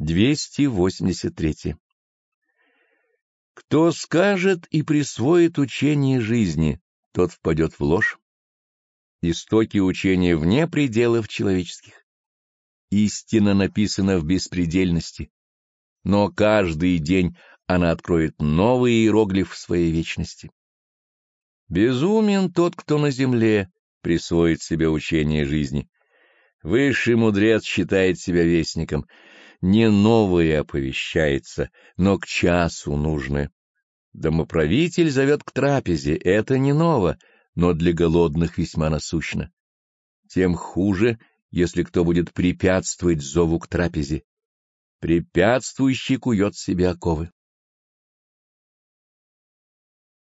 283. Кто скажет и присвоит учение жизни, тот впадет в ложь. Истоки учения вне пределов человеческих. Истина написана в беспредельности, но каждый день она откроет новый иероглиф своей вечности. Безумен тот, кто на земле присвоит себе учение жизни. Высший мудрец считает себя вестником. Не новое оповещается, но к часу нужное. Домоправитель зовет к трапезе, это не ново, но для голодных весьма насущно. Тем хуже, если кто будет препятствовать зову к трапезе. Препятствующий кует себе оковы.